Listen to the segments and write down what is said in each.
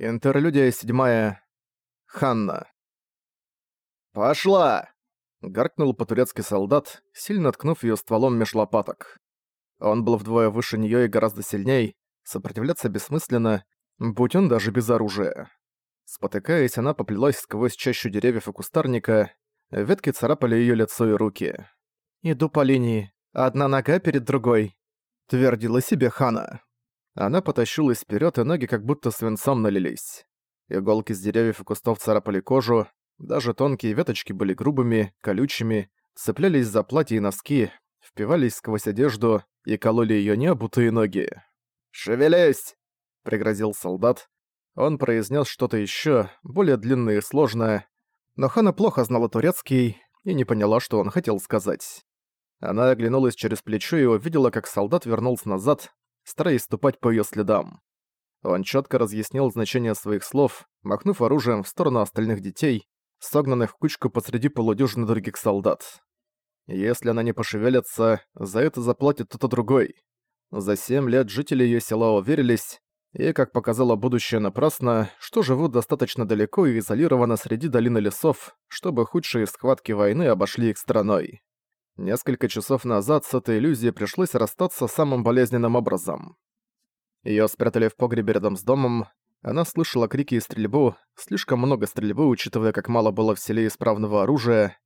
Интерлюдия седьмая. Ханна. «Пошла!» — гаркнул по-турецки солдат, сильно ткнув её стволом меж лопаток. Он был вдвое выше неё и гораздо сильней, сопротивляться бессмысленно, будь он даже без оружия. Спотыкаясь, она поплелась сквозь чащу деревьев и кустарника, ветки царапали её лицо и руки. «Иду по линии, одна нога перед другой», — твердила себе Хана. Она потащилась вперед, и ноги как будто свинцом налились. Иголки с деревьев и кустов царапали кожу, даже тонкие веточки были грубыми, колючими, цеплялись за платье и носки, впивались сквозь одежду и кололи ее необутые ноги. «Шевелись!» — пригрозил солдат. Он произнес что-то еще более длинное и сложное, но Хана плохо знала турецкий и не поняла, что он хотел сказать. Она оглянулась через плечо и увидела, как солдат вернулся назад, стараясь ступать по её следам. Он чётко разъяснил значение своих слов, махнув оружием в сторону остальных детей, согнанных в кучку посреди полудюжины других солдат. Если она не пошевелится, за это заплатит кто-то другой. За семь лет жители её села уверились, и, как показало будущее напрасно, что живут достаточно далеко и изолированно среди долины лесов, чтобы худшие схватки войны обошли их стороной. Несколько часов назад с этой иллюзией пришлось расстаться самым болезненным образом. Её спрятали в погребе рядом с домом, она слышала крики и стрельбу, слишком много стрельбы, учитывая, как мало было в селе исправного оружия.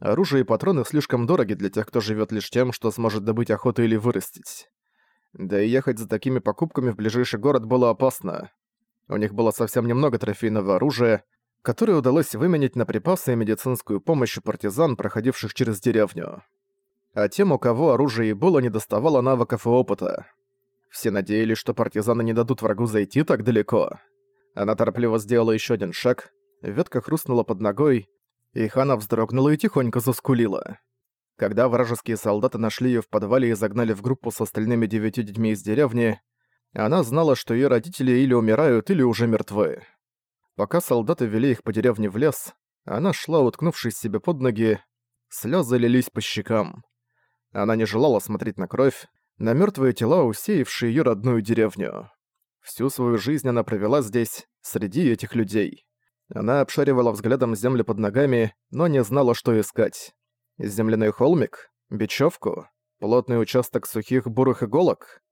Оружие и патроны слишком дороги для тех, кто живёт лишь тем, что сможет добыть охоту или вырастить. Да и ехать за такими покупками в ближайший город было опасно. У них было совсем немного трофейного оружия, которое удалось выменять на припасы и медицинскую помощь партизан, проходивших через деревню. А тем, у кого оружие и было, не доставало навыков и опыта. Все надеялись, что партизаны не дадут врагу зайти так далеко. Она торопливо сделала еще один шаг, ветка хрустнула под ногой, и Хана вздрогнула и тихонько заскулила. Когда вражеские солдаты нашли ее в подвале и загнали в группу с остальными девятью детьми из деревни, она знала, что ее родители или умирают, или уже мертвы. Пока солдаты вели их по деревне в лес, она шла, уткнувшись себе под ноги, слезы лились по щекам. Она не желала смотреть на кровь, на мертвые тела, усеявшие ее родную деревню. Всю свою жизнь она провела здесь, среди этих людей. Она обшаривала взглядом землю под ногами, но не знала, что искать. Земляной холмик? Бечевку? Плотный участок сухих бурых иголок?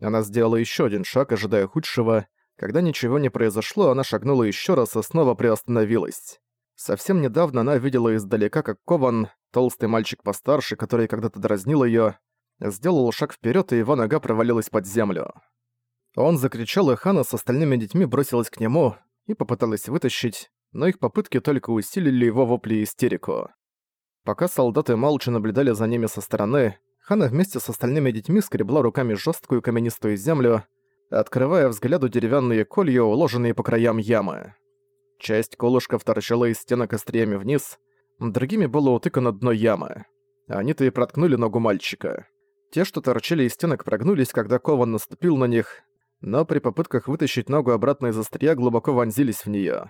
Она сделала еще один шаг, ожидая худшего, когда ничего не произошло, она шагнула еще раз и снова приостановилась. Совсем недавно она видела издалека, как Кован, толстый мальчик постарше, который когда-то дразнил ее, сделал шаг вперед, и его нога провалилась под землю. Он закричал, и Хана с остальными детьми бросилась к нему и попыталась вытащить, но их попытки только усилили его вопли и истерику. Пока солдаты молча наблюдали за ними со стороны, Хана вместе с остальными детьми скребла руками жесткую каменистую землю, открывая взгляду деревянные колья, уложенные по краям ямы. Часть колышков торчала из стенок остриями вниз, другими было утыкано дно ямы. Они-то и проткнули ногу мальчика. Те, что торчали из стенок, прогнулись, когда Кован наступил на них, но при попытках вытащить ногу обратно из острия глубоко вонзились в неё.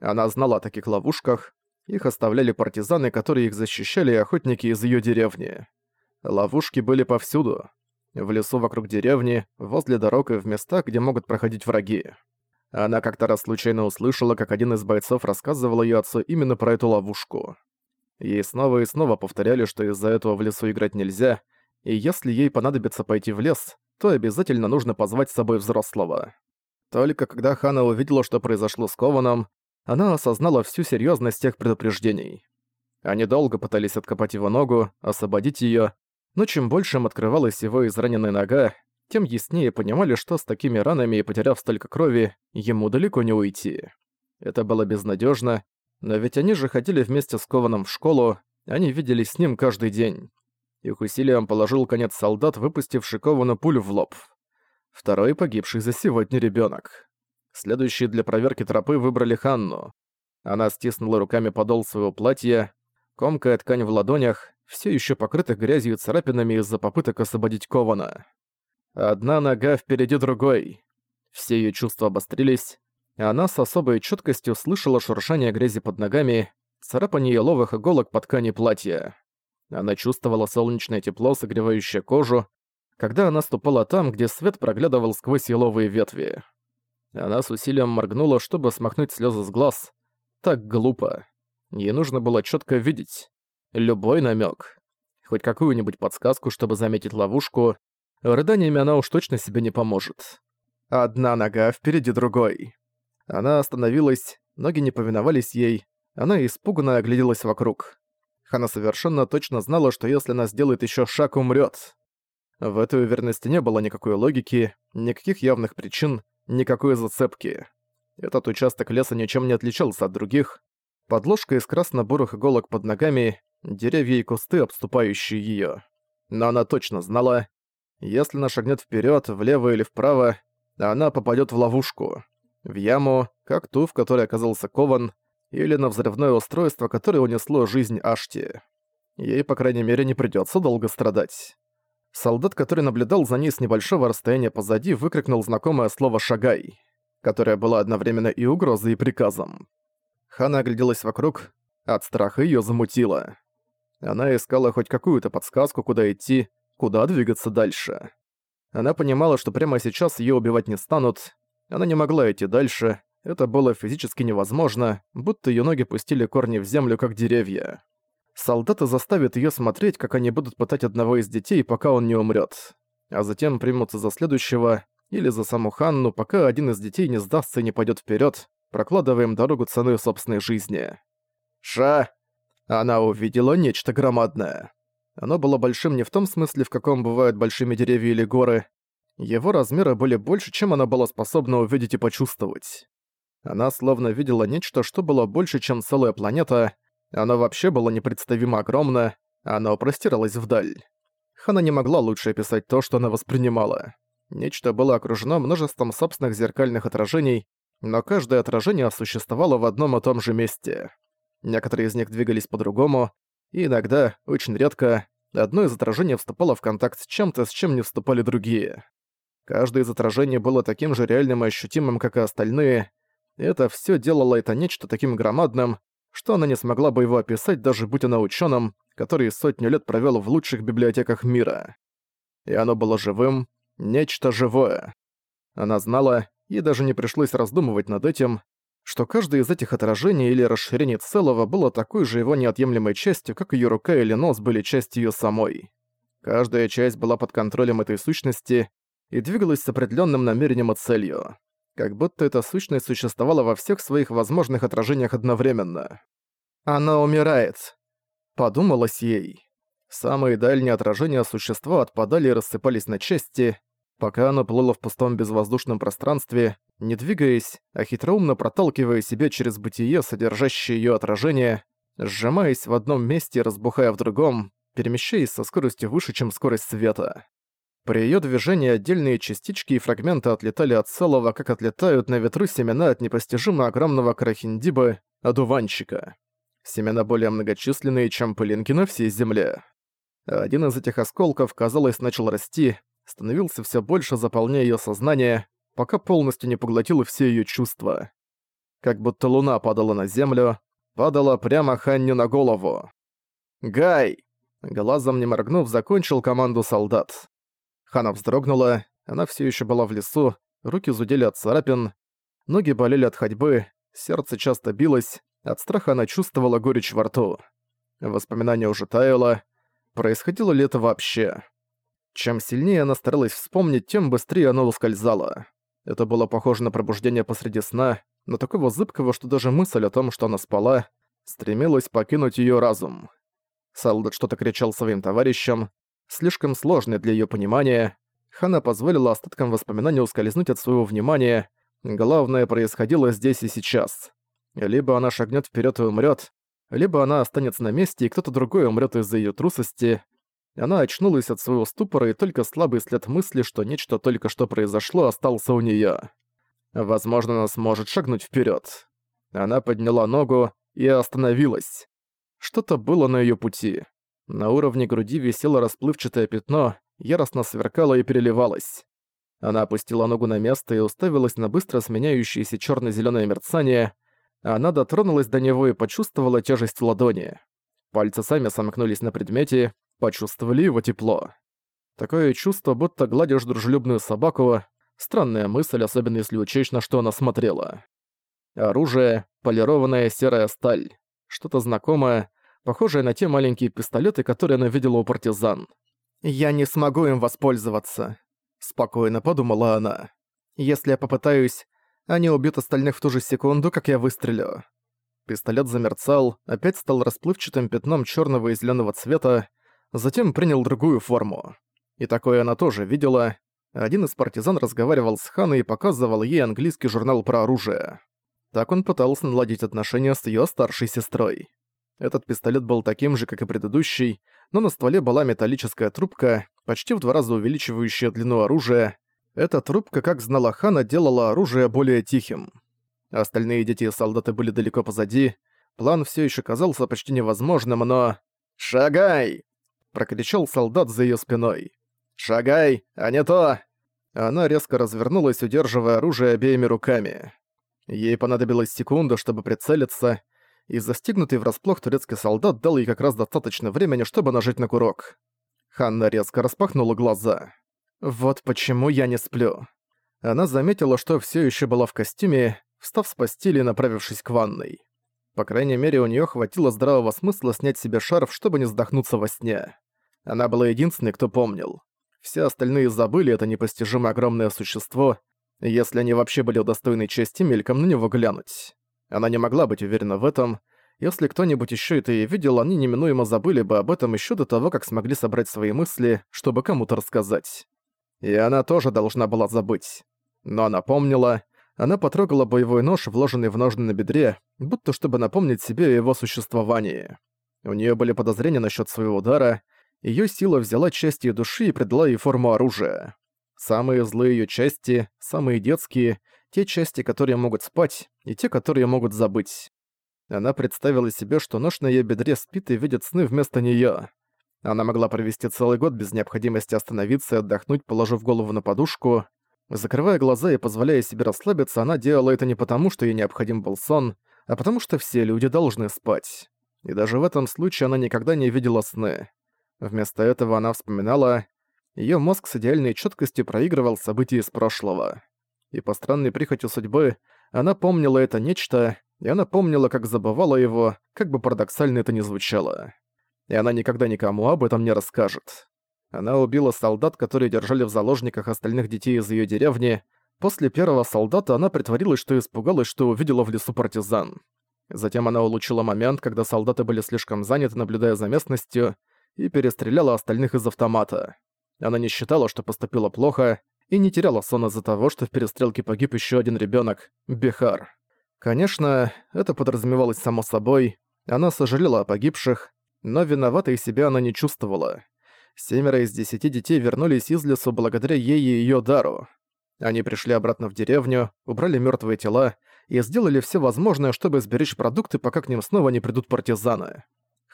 Она знала о таких ловушках, их оставляли партизаны, которые их защищали, охотники из её деревни. Ловушки были повсюду, в лесу вокруг деревни, возле дорог и в местах, где могут проходить враги. Она как-то раз случайно услышала, как один из бойцов рассказывал её отцу именно про эту ловушку. Ей снова и снова повторяли, что из-за этого в лесу играть нельзя, и если ей понадобится пойти в лес, то обязательно нужно позвать с собой взрослого. Только когда Хана увидела, что произошло с Кованом, она осознала всю серьёзность тех предупреждений. Они долго пытались откопать его ногу, освободить её, но чем больше им открывалась его израненная нога, тем яснее понимали, что с такими ранами и потеряв столько крови, ему далеко не уйти. Это было безнадежно, но ведь они же ходили вместе с Кованом в школу, они виделись с ним каждый день. Их усилиям положил конец солдат, выпустивший Ковану пулю в лоб. Второй погибший за сегодня ребенок. Следующие для проверки тропы выбрали Ханну. Она стиснула руками подол своего платья, комкая ткань в ладонях, все еще покрытых грязью и царапинами из-за попыток освободить Кована. Одна нога впереди другой. Все ее чувства обострились, и она с особой четкостью слышала шуршание грязи под ногами, царапание еловых иголок по ткани платья. Она чувствовала солнечное тепло, согревающее кожу, когда она ступала там, где свет проглядывал сквозь еловые ветви. Она с усилием моргнула, чтобы смахнуть слезы с глаз. Так глупо. Ей нужно было четко видеть. Любой намек, Хоть какую-нибудь подсказку, чтобы заметить ловушку. Рыданиями она уж точно себе не поможет. Одна нога впереди другой. Она остановилась, ноги не повиновались ей. Она испуганно огляделась вокруг. Хана совершенно точно знала, что если она сделает еще шаг, умрет. В этой уверенности не было никакой логики, никаких явных причин, никакой зацепки. Этот участок леса ничем не отличался от других. Подложка из красно-бурых иголок под ногами, деревья и кусты, обступающие её. Но она точно знала, если она шагнет вперед, влево или вправо, она попадет в ловушку. В яму, как ту, в которой оказался Кован, или на взрывное устройство, которое унесло жизнь Ашти. Ей, по крайней мере, не придется долго страдать. Солдат, который наблюдал за ней с небольшого расстояния позади, выкрикнул знакомое слово «шагай», которое было одновременно и угрозой, и приказом. Хана огляделась вокруг, от страха её замутило. Она искала хоть какую-то подсказку, куда идти, куда двигаться дальше. Она понимала, что прямо сейчас её убивать не станут. Она не могла идти дальше, это было физически невозможно, будто её ноги пустили корни в землю, как деревья. Солдаты заставят её смотреть, как они будут пытать одного из детей, пока он не умрёт. А затем примутся за следующего, или за саму Ханну, пока один из детей не сдастся и не пойдет вперед, прокладывая им дорогу ценой собственной жизни. «Ша!» Она увидела нечто громадное. Оно было большим не в том смысле, в каком бывают большими деревья или горы. Его размеры были больше, чем она была способна увидеть и почувствовать. Она словно видела нечто, что было больше, чем целая планета, оно вообще было непредставимо огромно, оно простиралось вдаль. Хана не могла лучше описать то, что она воспринимала. Нечто было окружено множеством собственных зеркальных отражений, но каждое отражение существовало в одном и том же месте. Некоторые из них двигались по-другому, и иногда, очень редко, одно из отражений вступало в контакт с чем-то, с чем не вступали другие. Каждое из отражений было таким же реальным и ощутимым, как и остальные. это все делало это нечто таким громадным, что она не смогла бы его описать, даже будь она ученым, который сотню лет провел в лучших библиотеках мира. И оно было живым, нечто живое. Она знала, и даже не пришлось раздумывать над этим, что каждое из этих отражений или расширений целого было такой же его неотъемлемой частью, как ее рука или нос были частью ее самой. Каждая часть была под контролем этой сущности и двигалась с определенным намерением и целью как будто эта сущность существовала во всех своих возможных отражениях одновременно. «Она умирает», — подумалось ей. Самые дальние отражения существа отпадали и рассыпались на части, пока оно плыло в пустом безвоздушном пространстве, не двигаясь, а хитроумно проталкивая себя через бытие, содержащее ее отражение, сжимаясь в одном месте и разбухая в другом, перемещаясь со скоростью выше, чем скорость света. При её движении отдельные частички и фрагменты отлетали от целого, как отлетают на ветру семена от непостижимо огромного крахиндиба, одуванчика. Семена более многочисленные, чем пылинки на всей земле. Один из этих осколков, казалось, начал расти, становился всё больше, заполняя её сознание, пока полностью не поглотил все её чувства. Как будто луна падала на землю, падала прямо Ханне на голову. «Гай!» Глазом не моргнув, закончил команду солдат. Хана вздрогнула, она все еще была в лесу, руки зудели от царапин, ноги болели от ходьбы, сердце часто билось, от страха она чувствовала горечь во рту. Воспоминание уже таяло. Происходило ли это вообще? Чем сильнее она старалась вспомнить, тем быстрее оно ускользало. Это было похоже на пробуждение посреди сна, но такого зыбкого, что даже мысль о том, что она спала, стремилась покинуть ее разум. Салдат что-то кричал своим товарищам, слишком сложный для её понимания. Хана позволила остаткам воспоминаний ускользнуть от своего внимания. Главное происходило здесь и сейчас. Либо она шагнет вперед и умрет, либо она останется на месте, и кто-то другой умрет из-за ее трусости. Она очнулась от своего ступора, и только слабый след мысли, что нечто только что произошло, остался у нее. Возможно, она сможет шагнуть вперед. Она подняла ногу и остановилась. Что-то было на ее пути. На уровне груди висело расплывчатое пятно, яростно сверкало и переливалось. Она опустила ногу на место и уставилась на быстро сменяющееся черно зеленое мерцание. Она дотронулась до него и почувствовала тяжесть ладони. Пальцы сами сомкнулись на предмете, почувствовали его тепло. Такое чувство, будто гладишь дружелюбную собаку, Странная мысль, особенно если учесть, на что она смотрела. Оружие — полированная серая сталь. Что-то знакомое, похожее на те маленькие пистолеты, которые она видела у партизан. «Я не смогу им воспользоваться», — спокойно подумала она. «Если я попытаюсь, они убьют остальных в ту же секунду, как я выстрелю». Пистолет замерцал, опять стал расплывчатым пятном черного и зеленого цвета, затем принял другую форму. И такое она тоже видела. Один из партизан разговаривал с Ханой и показывал ей английский журнал про оружие. Так он пытался наладить отношения с ее старшей сестрой. Этот пистолет был таким же, как и предыдущий, но на стволе была металлическая трубка, почти в два раза увеличивающая длину оружия. Эта трубка, как знала Хана, делала оружие более тихим. Остальные дети и солдаты были далеко позади. План все еще казался почти невозможным, но... «Шагай!» — прокричал солдат за ее спиной. «Шагай, а не то!» Она резко развернулась, удерживая оружие обеими руками. Ей понадобилась секунда, чтобы прицелиться, и застигнутый врасплох турецкий солдат дал ей как раз достаточно времени, чтобы нажать на курок. Ханна резко распахнула глаза. «Вот почему я не сплю». Она заметила, что все еще была в костюме, встав с постели и направившись к ванной. По крайней мере, у нее хватило здравого смысла снять себе шарф, чтобы не вздохнуться во сне. Она была единственной, кто помнил. Все остальные забыли это непостижимое огромное существо, если они вообще были удостоены чести мельком на него глянуть. Она не могла быть уверена в этом. Если кто-нибудь еще это и видел, они неминуемо забыли бы об этом еще до того, как смогли собрать свои мысли, чтобы кому-то рассказать. И она тоже должна была забыть. Но она помнила, она потрогала боевой нож, вложенный в ножны на бедре, будто чтобы напомнить себе о его существовании. У нее были подозрения насчет своего удара, ее сила взяла части души и придала ей форму оружия. Самые злые ее части, самые детские, те части, которые могут спать, и те, которые могут забыть. Она представила себе, что нож на её бедре спит и видит сны вместо неё. Она могла провести целый год без необходимости остановиться и отдохнуть, положив голову на подушку. Закрывая глаза и позволяя себе расслабиться, она делала это не потому, что ей необходим был сон, а потому что все люди должны спать. И даже в этом случае она никогда не видела сны. Вместо этого она вспоминала, её мозг с идеальной чёткостью проигрывал события из прошлого. И по странной прихоти судьбы, она помнила это нечто, и она помнила, как забывала его, как бы парадоксально это ни звучало. И она никогда никому об этом не расскажет. Она убила солдат, которые держали в заложниках остальных детей из её деревни. После первого солдата она притворилась, что испугалась, что увидела в лесу партизан. Затем она улучила момент, когда солдаты были слишком заняты, наблюдая за местностью, и перестреляла остальных из автомата. Она не считала, что поступила плохо, и не теряла сон из-за того, что в перестрелке погиб еще один ребенок Бихар. Конечно, это подразумевалось само собой, она сожалела о погибших, но виноватой себя она не чувствовала. Семеро из десяти детей вернулись из лесу благодаря ей и ее дару. Они пришли обратно в деревню, убрали мертвые тела и сделали все возможное, чтобы сберечь продукты, пока к ним снова не придут партизаны.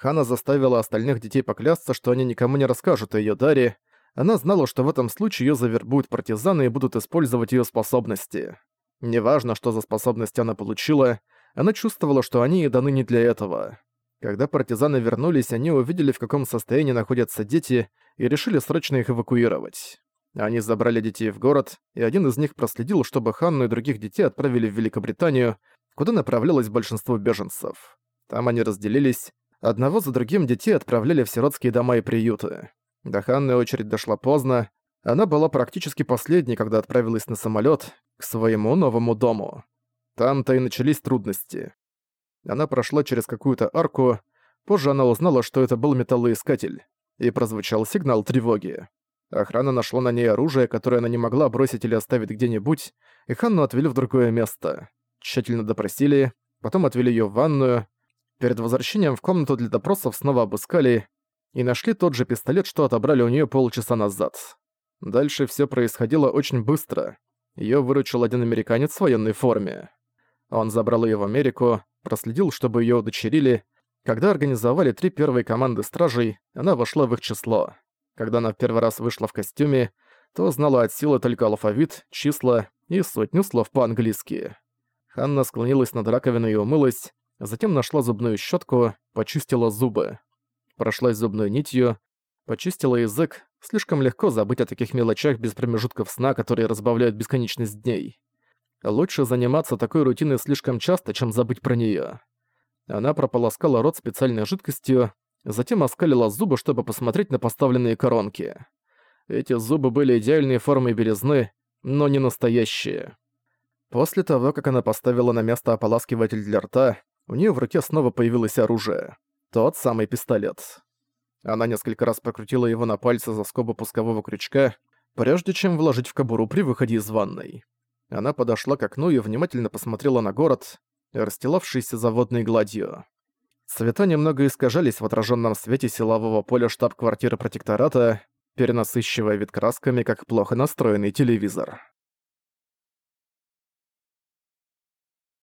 Хана заставила остальных детей поклясться, что они никому не расскажут о ее даре. Она знала, что в этом случае ее завербуют партизаны и будут использовать ее способности. Неважно, что за способности она получила, она чувствовала, что они и даны не для этого. Когда партизаны вернулись, они увидели, в каком состоянии находятся дети, и решили срочно их эвакуировать. Они забрали детей в город, и один из них проследил, чтобы Ханну и других детей отправили в Великобританию, куда направлялось большинство беженцев. Там они разделились, Одного за другим детей отправляли в сиротские дома и приюты. До Ханны очередь дошла поздно. Она была практически последней, когда отправилась на самолет к своему новому дому. Там-то и начались трудности. Она прошла через какую-то арку, позже она узнала, что это был металлоискатель, и прозвучал сигнал тревоги. Охрана нашла на ней оружие, которое она не могла бросить или оставить где-нибудь, и Ханну отвели в другое место. Тщательно допросили, потом отвели ее в ванную, Перед возвращением в комнату для допросов снова обыскали и нашли тот же пистолет, что отобрали у нее полчаса назад. Дальше все происходило очень быстро. Ее выручил один американец в военной форме. Он забрал ее в Америку, проследил, чтобы ее удочерили. Когда организовали три первые команды стражей, она вошла в их число. Когда она в первый раз вышла в костюме, то знала от силы только алфавит, числа и сотню слов по-английски. Ханна склонилась над раковиной и умылась, Затем нашла зубную щетку, почистила зубы. Прошлась зубной нитью, Почистила язык, слишком легко забыть о таких мелочах без промежутков сна, которые разбавляют бесконечность дней. Лучше заниматься такой рутиной слишком часто, чем забыть про неё. Она прополоскала рот специальной жидкостью, затем оскалила зубы, чтобы посмотреть на поставленные коронки. Эти зубы были идеальной формой белизны, но не настоящие. После того, как она поставила на место ополаскиватель для рта, у неё в руке снова появилось оружие. Тот самый пистолет. Она несколько раз прокрутила его на пальце за скобу пускового крючка, прежде чем вложить в кобуру при выходе из ванной. Она подошла к окну и внимательно посмотрела на город, расстилавшийся за водной гладью. Цвета немного искажались в отраженном свете силового поля штаб-квартиры протектората, перенасыщивая вид красками, как плохо настроенный телевизор.